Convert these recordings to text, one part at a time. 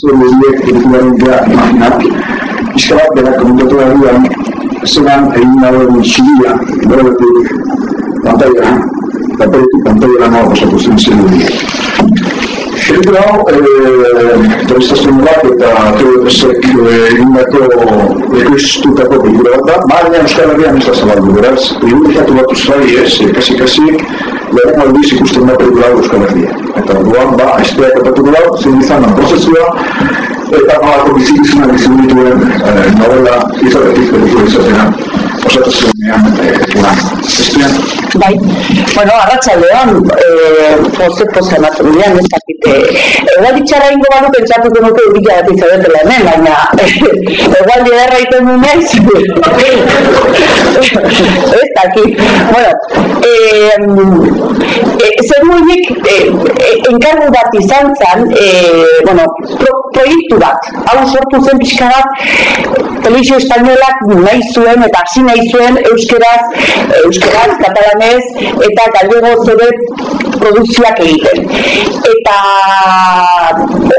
zer horiek pelikularen dira imaginak, izka bat berak komentatu da duan, zelan egin dagoen zubia, beretik pantailara, paperetik pantailara nago pasatu zen zen horiek. Pelikula hau, telestazioen bat eta TVPSek egindako ekoiztutako pelikula bat da, baina Euskal Herrian ez da zabaldu, beraz, irudikatu bat uzai ez, kasi-kasi, lehen aldiz ikusten da pelikula hau Euskal Herrian. Eta duan, ba, aizteak epatuko da, zein izan da prozesua, eta nolako bizitizuna bizitun dituen novela izatetik pelikula izatena osatu zuenean uran. Estudian? Bai, bueno, arratxaldean, eh, poze poze ematen dian, ez dakite. Egal ditxarra ingo balu pentsatuko nuke ubila bat izabetela hemen, baina egal diarra iten nunez. ez dakit. Bueno, eh, eh, zer muinik eh, enkargu bat izan zan, eh, bueno, pro, proiektu bat, hau sortu zen pixka bat, televizio espainolak nahi zuen eta hasi nahi zuen euskeraz, euskeraz, katalanez eta galego ere produkzioak egiten. Eta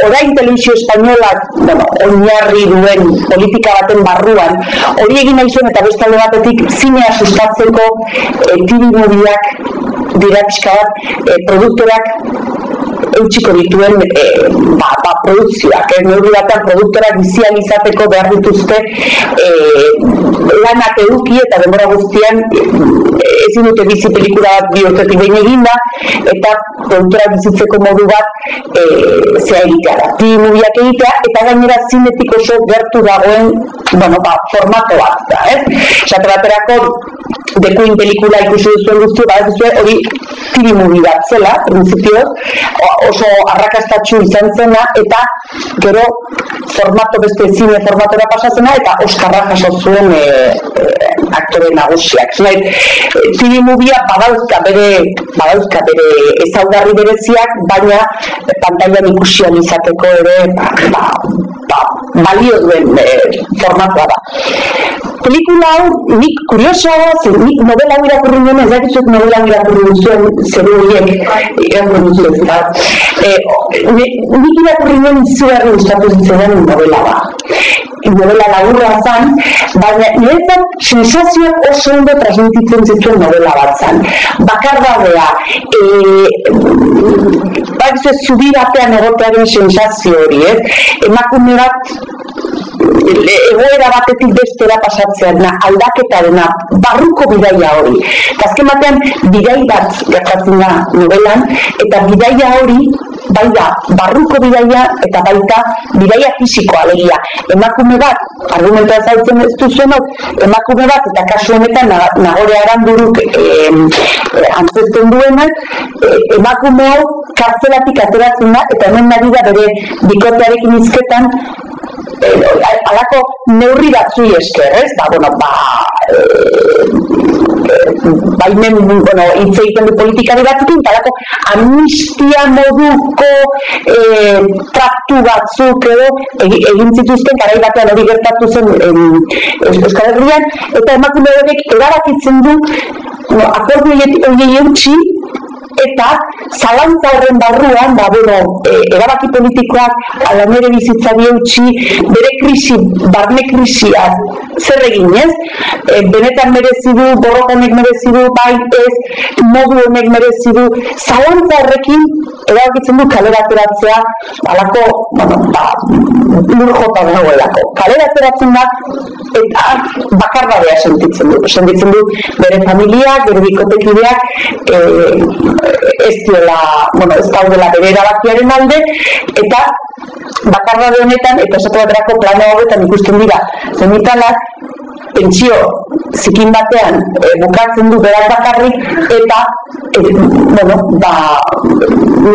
orain televizio espainolak, bueno, oinarri duen politika baten barruan, hori egin nahi zuen eta beste batetik zinea sustatzeko e, tiri dira pixka bat, e, produktorak eutxiko dituen e, ba, ba, produzioak, eh? neurri batean produktorak bizian izateko behar dituzte e, lanak eduki eta denbora guztian e, ezin dute bizi pelikula bat bi behin eginda eta produktorak bizitzeko modu bat e, zea egitea da, ti mubiak egitea eta gainera zinetik oso gertu dagoen bueno, ba, formato bat da, eh? Zate baterako dekuin pelikula ikusi duzuen guztu, bat hori tiri mubi bat zela, prinsipioz, oso arrakastatxu izan zena eta gero formato beste zine formatora pasazena eta Oskarra jaso zuen e, e, aktore nagusiak. Zunai, zine mubia badauzka bere, badauzka bere ezaugarri bereziak, baina pantailan ikusian izateko ere ba, ba, ba, balio duen e, formatua da. Pelikula hau, nik kuriosoa da, zer nik novela hau irakurri nuen, ez dakitzuek novela hau irakurri duzuen, zer horiek irakurri duzuen, eta e, nik irakurri nuen izugarri gustatu zitzen novela da. Novela laburra zan, baina niretzat sensazioak oso ondo transmititzen zituen novela bat zan. Bakar badea, e, bak zubi batean egotearen sensazio hori, ez? Emakume bat egoera batetik bestera pasatzea na aldaketarena barruko bidaia hori. Eta azken batean bidai bat gertatzen da novelan eta bidaia hori bai da barruko bidaia eta baita bidaia fisikoa alegia. Emakume bat, argumentoa zautzen ez duzuenok, emakume bat eta kasu honetan nagore aranduruk e, antzesten duenak, e, emakume hau kartzelatik ateratzen da eta hemen nari da bere bikotearekin izketan eh, alako neurri batzu esker, ez? Ba, bueno, ba, eh, baimen, bueno, hitz egiten du politikari batzukin, talako amnistia moduko eh, traktu batzuk edo egin zituzten garai batean hori gertatu zen Euskal Herrian, eta emakume horrek erabakitzen du no, akordu hori eutxi eta zalantza horren barruan, ba, bueno, e, erabaki politikoak ala nire bizitzari eutxi, bere krisi, barne krisia, zer egin, ez? E, benetan merezi du, borrokanek merezi du, bai ez, modu honek merezi du, zalantza horrekin erabakitzen du kalera ateratzea, alako, bueno, ba, lur jota dagoelako. Kalera ateratzen da, eta bakar badea sentitzen du. Sentitzen du bere familia, bere bikotekideak, e, ez diola, bueno, ez daudela bere erabakiaren alde, eta bakarra honetan, eta esatu baterako plano horretan ikusten dira, zenitalak, pentsio zikin batean e, bukatzen du berak bakarrik, eta, e, bueno, ba,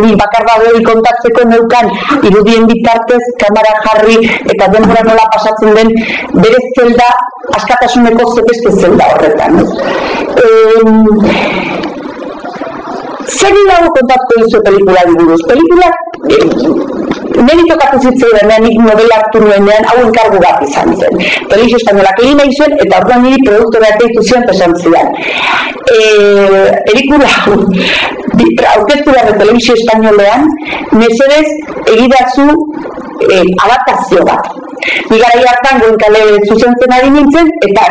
ni bakar hori kontatzeko neukan irudien bitartez, kamara jarri, eta denbora nola pasatzen den, bere zelda, askatasuneko zepeste zelda horretan. E, Zer dago kontatuko duzu pelikula buruz? Pelikula, eh, niri tokatu zitzen nik novela hartu nuenean, hau enkargu bat izan zen. Televizio espainolak egin nahi zuen, eta orduan niri produktora eta zian pesan zidan. E, pelikula, aurkeztu behar televizio espainolean, mesedez egidazu e, adaptazio bat. Bigara hartan goen kale zuzen zen ari nintzen, eta,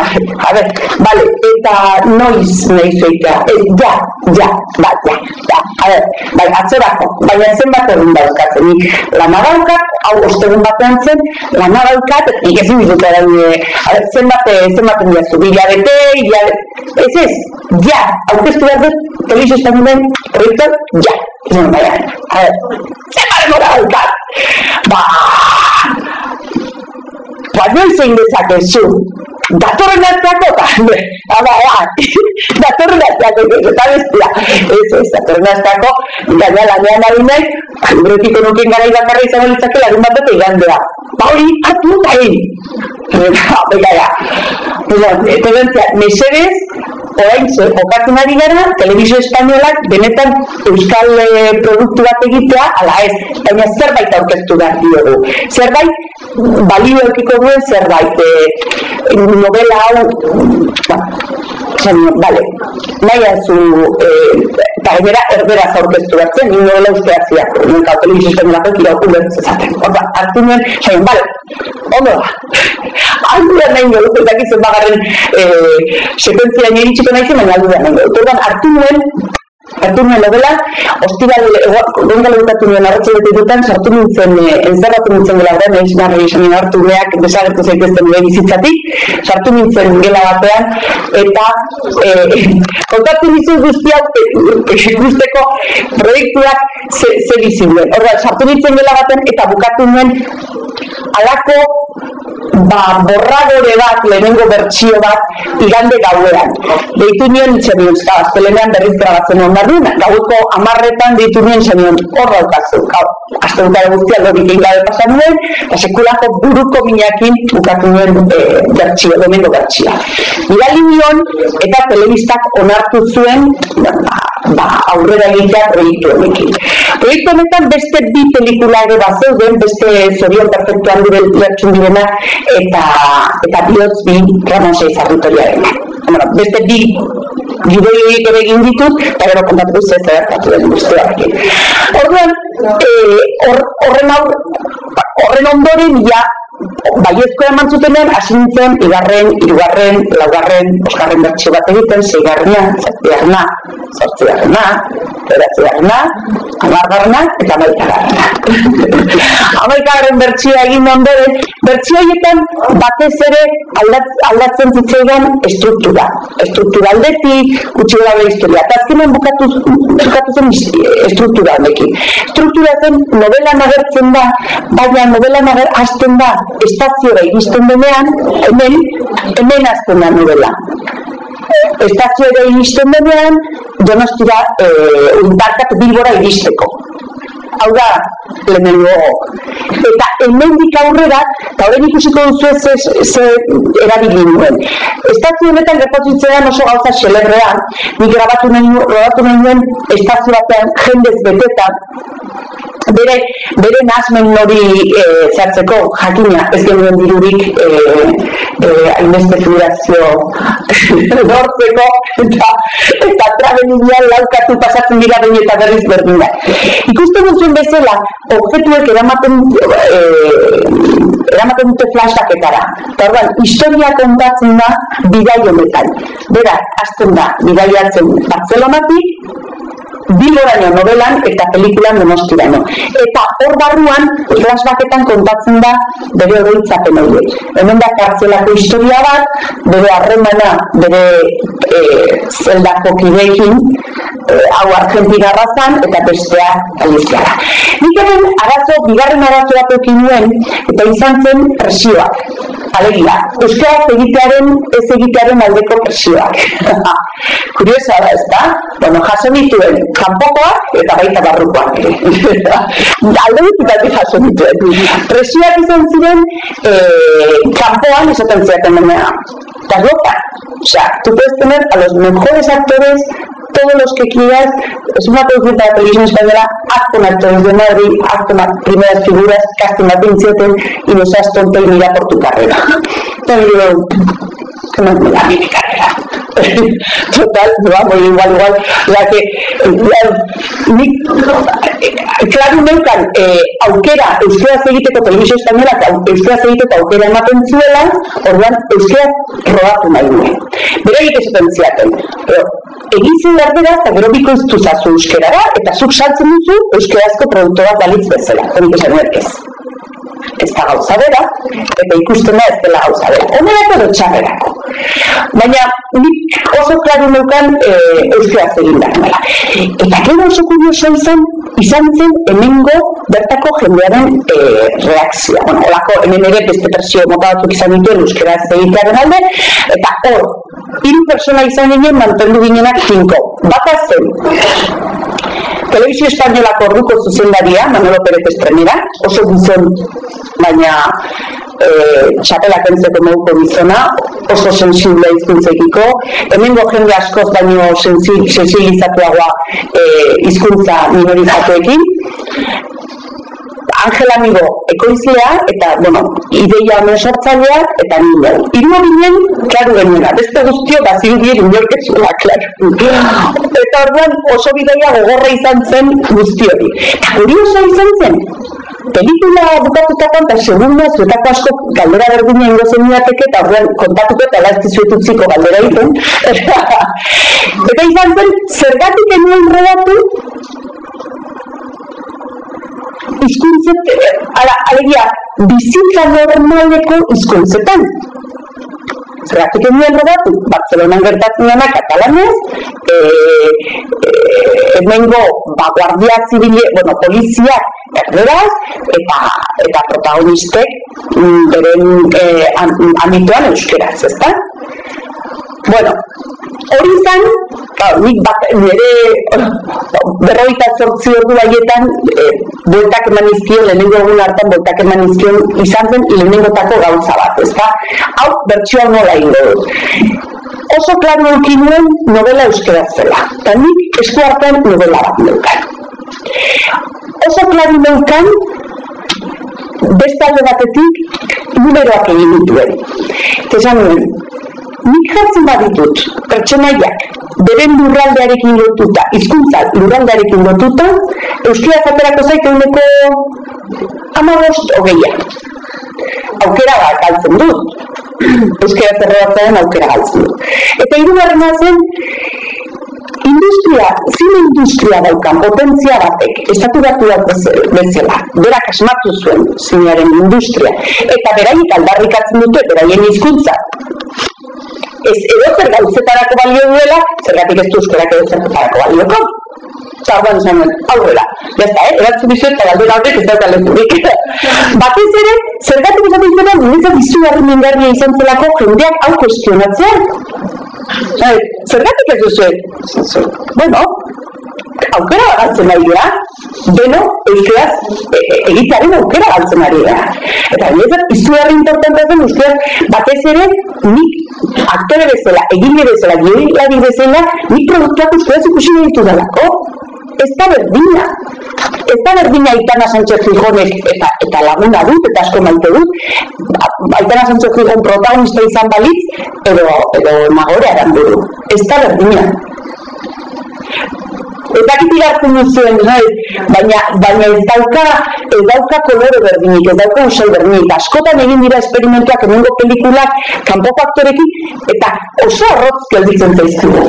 a ber, bale, eta noiz nahi zoitea, e, ja, ja, ba, ja, ja, a ber, bai, atzerako, baina zen bat egun dauzkatzen, nik lana daukat, hau ostegun batean zen, lana daukat, nik ezin dizut a ber, zen bat, zen bat endiazu, bila bete, bila bete, ez ez, ja, aurkeztu behar dut, telizio espainoen, proiektu, ja, ez ez, baina, a ber, zen bat demora ba, ba, noiz egin dezakezu, datorren arteako, eta, hala, hala, datorren arteako, eta bestia, ez, ez, datorren arteako, gaina lanean ari nahi, libretiko nuken gara ibakarra izan litzake larun bat eta igandea. Ba hori, atu, ba hori. Eta, bega, eta, mesedez, orain ze, okatzen ari gara, telebizio espainolak benetan euskal e, produktu bat egitea, ala ez, baina zerbait aurkeztu behar diogu. Zerbait, balio duen zerbait, e, novela hau, zen, bale, nahi azu, e, eta gainera erbera zaurkeztu behar zen, nire novela ustea ziak, nire kau telebizio espainolak ekira ulertzen zaten. Orda, hartu nuen, zain, bale, ondo da, aldura nahi nire, ez dakitzen bagarren e, sekuentzia nire itxiko nahi zen, baina aldura nahi nire. Ordan, hartu nuen, hartu nuen novela, ostiral, gonga lehutatu nuen arratxe bete dutan, sartu nintzen, e, enzerratu nintzen gela gara, nahi zinarri esan hartu neak, desagertu zaitezten nire bizitzatik, sartu nintzen gela batean, eta e, kontatu nizu guzti hau, ikusteko proiektuak ze, ze bizibuen. Ordan, sartu nintzen gela batean, eta bukatu nuen, alako ba, borragore bat, lehenengo bertsio bat, igande gauean. Deitu nion, txenion, eta aztelenean berriz grabatzen hon barruna. Gaueko amarretan deitu nion, txenion, horra okazu. Azte dutare guztia, lorik egin gabe pasan nuen, eta sekulako buruko minakin bukatu nuen e, bertsio, lehenengo bertsia. Igali nion, eta telebistak onartu zuen, ba, ba, aurrera egitea proiektu honekin. Proiektu honetan beste bi pelikula ere bat zeuden, beste zorion perfektuan dure lertxun direna, eta eta bihotz bi Ramosei zarritoriaren. Bueno, beste bi gidoioik ere egin ditut, eta gero kontatu ze zer hartu den guztiarekin. Orduan, eh, horren or, horren ondoren ja baiezko eman zutenean, hasi nintzen, igarren, irugarren, laugarren, osgarren bertxio bat egiten, zeigarrena, zazpigarrena, zortzigarrena, eratzigarrena, amargarrena, eta amaikagarrena. amaikagarren bertxioa egin ondoren, bertxio horietan batez ere aldatzen zitzaidan estruktura. Estruktura aldetik, gutxi gara historia. Eta azkenean bukatu, bukatu zen estruktura aldekin. Estruktura zen novela nagertzen da, baina novela nager da estazioa iristen denean, hemen, hemen azten da novela. Estazioa iristen denean, donostira, e, untarkat bilbora iristeko. Hau da, lehenengo. Eta hemendik aurrera, eta horren ikusiko duzu ez ze erabili nuen. Estazio honetan gertatutzean oso gauza xelebrea, nik grabatu nahi, grabatu nahi nuen estazio batean jendez betetan, bere bere nasmen hori e, zartzeko jakina ez genuen dirurik e, e, hainbeste figurazio lortzeko eta eta traben ideal laukatu pasatzen dira baina eta berriz berdin da. Ikusten duzuen bezala, objektuek eramaten e, eramaten dute flashbacketara. Eta orduan, historia kontatzen da bidai honetan. Bera, azten da, bidaiatzen Barcelonatik, Bilboraino novelan eta pelikulan demostrano. Eta hor barruan, flashbacketan kontatzen da bere oroitzapen horiek. Hemen da kartzelako historia bat, bere harremana, bere e, zeldako kideekin, e, hau Argentina razan, eta bestea Galiziara. Nik hemen arazo, bigarren arazo bat nuen, eta izan zen presioak. Alegia, euskaraz egitearen, ez egitearen aldeko presioak. Kuriosa da, ez da? Bueno, jaso nituen, kanpokoak eta baita barrukoak ere. Alde dut jaso nituen. Presioak izan ziren, eh, kanpoan esaten ziaten denea. Estás loca. O sea, tú puedes tener a los mejores actores todos los que quieras, es una producción para televisión española, haz con actores de Madrid, haz con primeras figuras, casting a y no seas tonta y mira por tu carrera. Entonces digo, que no me da mi carrera. Total, vamos, igual, igual, sea que, ni, claro, neukan, eh, aukera, euskera egiteko telebizio espainola, euskera egiteko aukera ematen zuela, orduan, euskera robatu nahi nuen. Bera egite zuten ziaten, pero, egizu berbera, eta gero biko iztu zazu euskerara, eta zuk saltzen duzu euskerazko produktu bat balitz bezala, hori esan ez. Ez da gauza bera, eta ikusten da ez dela gauza bera. Honerako edo txarrerako. Baina, nik oso klaru neukan e, euskaraz egin behar Eta gero oso kurioso izan, izan zen hemengo bertako jendearen e, reakzioa. Bueno, olako, hemen ere beste presio mota batzuk izan dituen euskaraz egitearen alde, eta hor, hiru persona izan ginen mantendu ginenak tinko. Bata zen, Televizio Espainolako orduko zuzendaria, Manolo Pérez Estremira, oso gizon, baina e, txapelak entzeko moduko gizona, oso sensible izkuntzekiko, hemengo jende askoz baino sensibilizatuagoa e, izkuntza minorizatuekin, Angel Amigo ekoizlea eta, bueno, ideia honen sortzaileak eta nire. Iru ginen, klaru genuena, beste guztio baziru dien inorketzula, klaru. Eta orduan oso bideia gogorra izan zen guzti hori. Eta kurioso izan zen, pelikula bukatutakoan eta segunda zuetako asko galdera berdina ingo zen eta orduan kontatuko eta lazti zuetutziko galdera egiten. eta izan zen, zergatik enuen redatu izkuntzet, ala, alegia, bizitza normaleko izkuntzetan. Zergatik egin rodatu, Barcelona gertatzen dena katalanez, e, e, emengo ba, guardia zibile, bueno, poliziak erderaz, eta, eta protagonistek mm, beren e, amituan euskeraz, ezta? Bueno, hori izan, nik bat, nire berroita zortzi ordu baietan e, bueltak eman izkion, lehenengo egun hartan bueltak eman izkion izan zen lehenengo tako gauza bat, ezta? Hau, bertsioa nola ingo dut. Oso klaru eukin nuen novela euskera zela, eta nik esku hartan novela bat neukan. Oso klaru neukan, beste alde batetik, numeroak egin dituen. Eta nuen, nik jartzen baditut pertsonaiak beren lurraldearekin lotuta, hizkuntza lurraldearekin lotuta, euskara zaterako zait eguneko amagost hogeia. Aukera bat galtzen dut. Euskara zerratzen aukera galtzen dut. Eta hirugarrena zen, industria, zine industria daukan potentzia batek, estatu batu bat bezala, berak asmatu zuen zinearen industria, eta beraiek aldarrikatzen dute, beraien hizkuntza ez edo zer gauzetarako balio duela, zergatik ez duzkerak edo zergatik balioko. Eta orduan esan duen, aurrela. Está, eh? Eratzu bizu eta galdera horrek ez dauka lezurik. Batez ere, zergatik esaten zela, niretzat izu garri mingarria izan zelako jendeak hau kuestionatzea. Zergatik ez duzu? Bueno, aukera galtzen ari gara, deno euskeraz e, e, egitearen aukera galtzen ari gara. Eta niretzat, izu herri importantea zen euskaraz batez ere nik aktore bezala, egile bezala, gioi bezala, nik produktuak euskaraz ikusi ditu dalako. Ez da berdina. Ez da berdina Aitana Sánchez Gijonek eta, eta laguna dut, eta asko maite dut. Aitana Sánchez Gijon protagonista izan balitz, edo, edo nagore aranduru. Ez da berdina. Eta kiti gartzen duzuen, baina, baina ez dauka, ez dauka kolore berdinik, ez dauka usai berdinik. Askotan egin dira esperimentuak emengo pelikulak, kanpo faktorekin, eta oso arrotz gelditzen zaizkigu.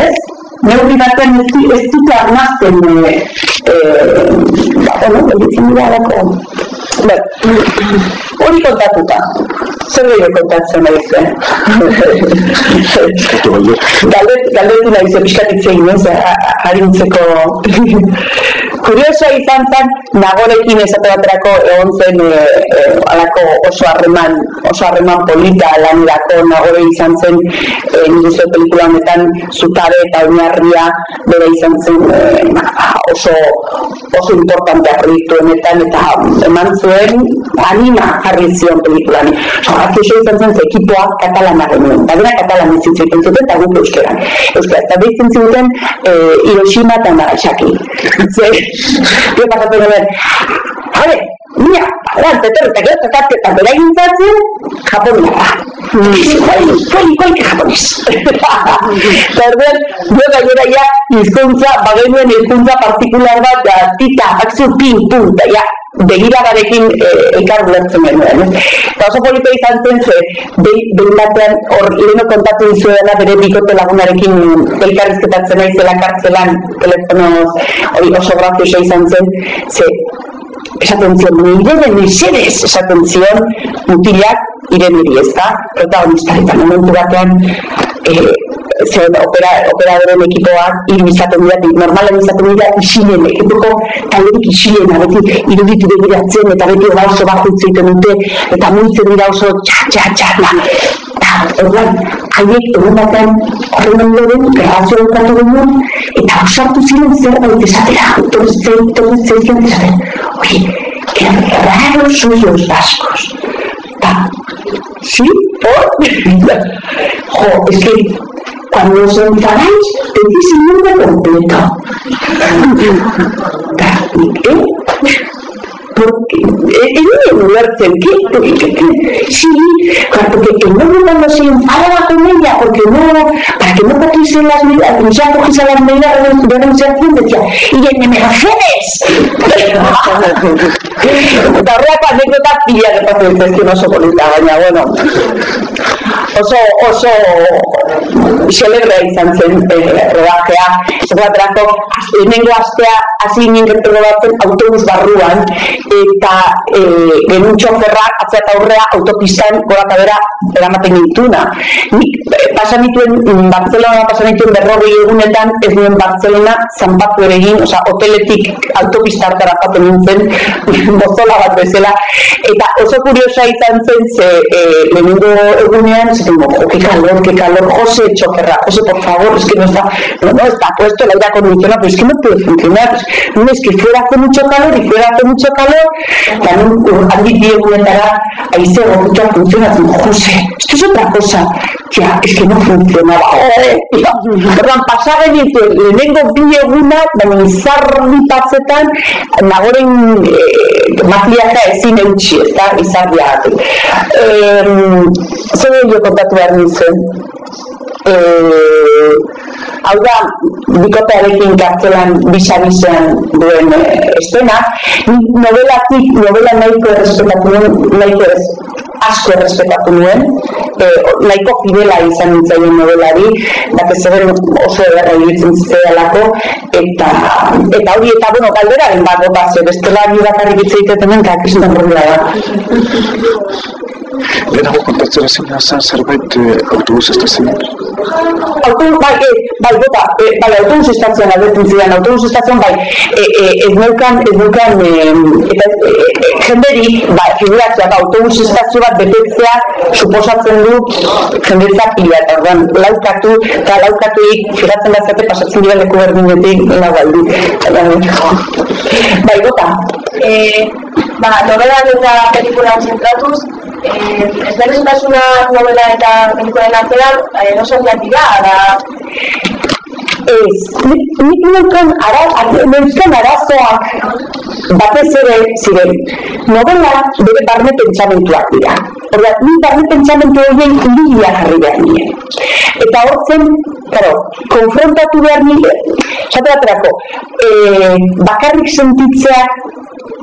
Ez? Neurri batean ez, ez dute armazten, e, e, ba, bueno, gelditzen dira alako. Hori kontatuta. Zer gehiago kontatzen nahi zen? Galdetu nahi zen, piskatitzen ez, harintzeko kuriosoa izan zen, nagorekin esate baterako egon zen e, e, alako oso harreman, oso harreman polita lanirako nagore izan zen e, nire pelikula honetan zutare eta oinarria bere izan zen e, oso, oso importantea proiektu honetan eta eman zuen anima jarri zion pelikulan. Oso, izan zen ekipoa katalana genuen, eta dira katalan izitzen zuten eta guk euskera. Euskera, eta behitzen zuten e, Hiroshima eta Nagasaki. Zer, Yo pasatu nuen, a ver, mira, joan, zetor, eta gero, eta eta bera gintzatzen, japonia. Koi, koi, que japones. Eta orduan, jo gainera ja, izkuntza, bagenuen izkuntza partikular bat, da, tita, akzu, pin, begiragarekin e, elkar ulertzen genuen. Eta oso polita izan zen, ze, behin batean, hor, leheno kontatu dizuena bere bikote lagunarekin elkarrizketatzen naizela kartzelan, telefonoz, hori oso graziosa izan zen, ze, esaten zion, nire den esedez, esaten zion, mutilak, ireneri ez da, protagonista, eta momentu batean, e, zer opera, operadoren ekipoak hiru izaten dira, normalen izaten dira isilen, ekipoko talerik isilen, beti iruditu begiratzen eta beti oba oso bat egiten dute eta muitzen dira oso txa, txa, txa, eta orduan, haiek egun batean horren ondoren, grabazio dukatu genuen, eta osartu ziren zerbait esatera, torretzen, torretzen ziren esaten, oye, que raros suyos vascos. Ta, ¿sí? ¿Por? jo, es que cuando os encaráis, decís el nombre completo. ¿Qué? Porque, en el lugar sí, porque que no cuando se con ella, para que no cogiese las medidas, ya cogiese las medidas de decía, y ya me Mercedes. Tarrea para anécdotas pillas de ya bueno. Oso, oso celebrea izan zen eh, rodajea, zegoaterako, lehenengo astea, hasi nien batzen autobus barruan, eta eh, genuen txoferra, atzea eta aurrea, autopistan, gora eta bera, eramaten gintuna. Nik, eh, pasan dituen, mm, Barcelona pasan dituen berrogei egunetan, ez duen Barcelona, zanpatu ere egin, oza, hoteletik autopista hartara jaten nintzen, bozola bat bezala, eta oso kuriosa izan zen, ze eh, lehenengo egunean, oh, que calor, que calor, José, choferra, José, por favor, es que no está, no, no, está puesto el aire acondicionado, pero es que no puede funcionar, no es que fuera hace mucho calor y fuera hace mucho calor, también admití egunetará, ahí se que funciona, José, esto es otra cosa, ya, es que no funcionaba, Ordan, pasaba ditu, lehenengo bi eguna, baina izarri patzetan, nagoren eh, makiaja ezin eutxi, ez da, izarri agatik. Eh, zer jo kontatu behar nintzen? Eh, hau da, bikotearekin kartzelan bisa-bisean duen eh, estena, novelatik, novela nahiko errespetatu nuen, nahiko ez, asko errespetatu nuen, eh, nahiko fidela izan nintzaien novelari, bat ez oso ederra iruditzen zidalako, eta, eta hori, eta bueno, galderaren bat gota ze, bestela bi bakarrik hitz egiteten den, kak esan da. Lehenago kontatzen ezin zen zerbait autobus estazioan? Autobus, bai, e, bai, bota, e, bai, autobus estazioan albertzen zidan, autobus estazioan, bai, e, e, ez neukan, ez neukan, e, eta e, e, jenderi, bai, figuratzea, bai, autobus estazio bat betetzea, suposatzen du, jendetza pila, eta orduan, laukatu, eta laukatu ik, figuratzen da zate, pasatzen dira leku berdinetik, lau galdi. Bai, bota. Eh, ba, novela eta pelikulan zentratuz, eh, ez berrezutasuna novela eta pelikulen artean, eh, no soziak dira, ara... Ez, nik neukan ara, neuzkan arazoak batez ere ziren. Novela bere barne pentsamentuak dira. Horda, ni barne pentsamentu horien lilia jarri behar nire. Eta hortzen, claro, konfrontatu behar nire, zate baterako, e, bakarrik sentitzeak